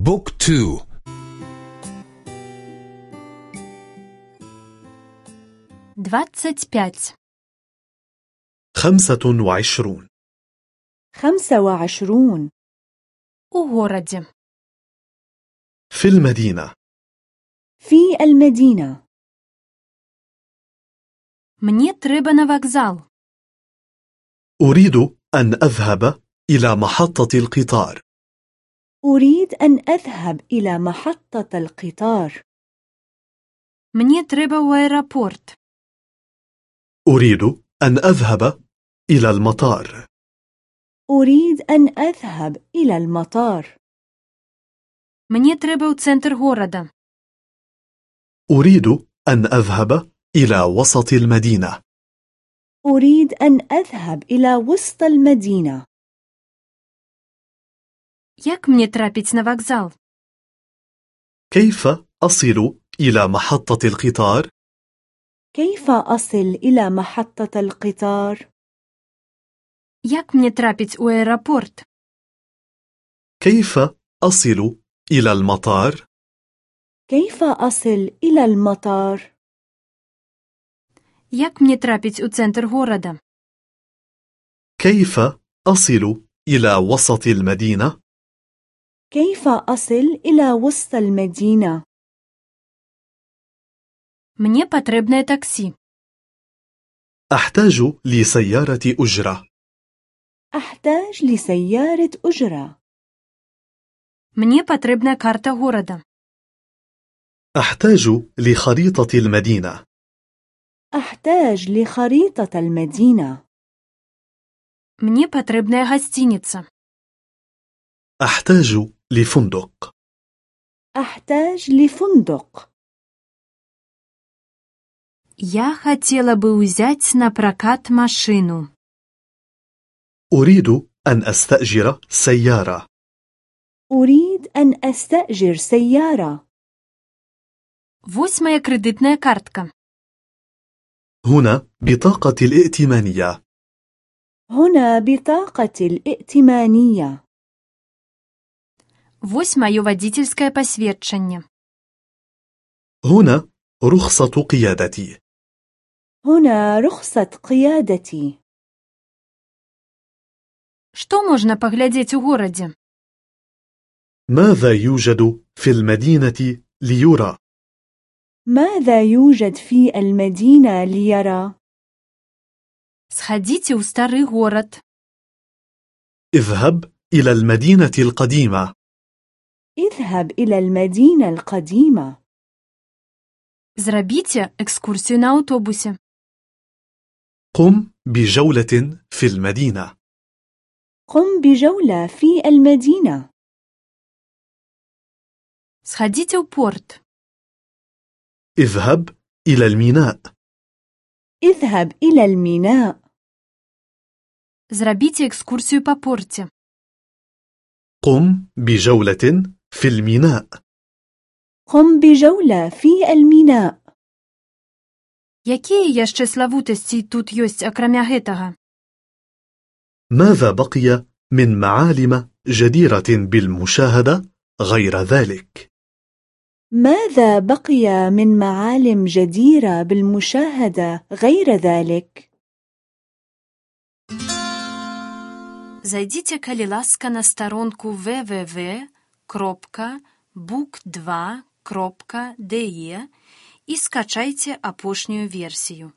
بوك تو двадцать пять خمسة وعشرون خمسة وعشرون у городе في المدينة في المدينة мне треба на вокзал أريد أن أذهب إلى محطة القطار أريد أن أذهب إلى محطة القطار мне треба у аэропорт أريد أن أذهب إلى المطار أريد أن أذهب إلى المطار мне треба у центр города أريد أن أذهب إلى وسط المدينة أريد أن أذهب إلى وسط المدينة як мне трапіць на вокзал كيف أصل إلى محطة القطار؟ كيف أصل إلى محطة القطار؟ як мне трапіць у аэропорт كيف أصل إلى المطار؟ كيف أصل إلى المطار؟ як мне трапіць у центр города كيف أصل إلى وسط المدينة؟ كيف أصل إلى وسط المدينة؟ мне патрэбнае таксі أحتاج لسيارة أجرة أحتاج لسيارة أجرة мне патрэбная карта горада أحتاج لخريطة المدينة أحتاج لخريطة المدينة мне патрэбная гасцініца أحتاج لفندق أحتاج لفندق я хацела бы ўзяць на пракат машыну أريد أن أستأجر سيارة أريد أن أستأجر سيارة вось моя крэдытная картка هنا بطاقة الائتمانية هنا بطاقة الائتمانية вось маё вадзіцельскае пасведчанне هنا رخصة قيادتي هنا رخصة قيادتي што можна паглядзець у горадзе ماذا يوجد في المدينة ليرى؟ ماذا يوجد في المدينة ليرى؟ схадзіце ў стары горад اذهب إلى المدينة القديمة اذهب إلى المدينة القديمة зрабіце экскурсію на аўтобусе قم بجولة في المدينة قم بجولة في المدينة схадзіце ў порт اذهب إلى الميناء اذهب إلى الميناء зрабіце экскурсію па порце قم بجولة في الميناء قم بجولة في الميناء якія яшчэ славутасці тут ёсць акрамя гэтага ماذا بقي من معالم جديرة بالمشاهدة غير ذلك؟ ماذا بقي من معالم جديرة بالمشاهدة غير ذلك؟ Зайдзіце, калі ласка, на старонку www.book2.de і скачайце апошнюю версію.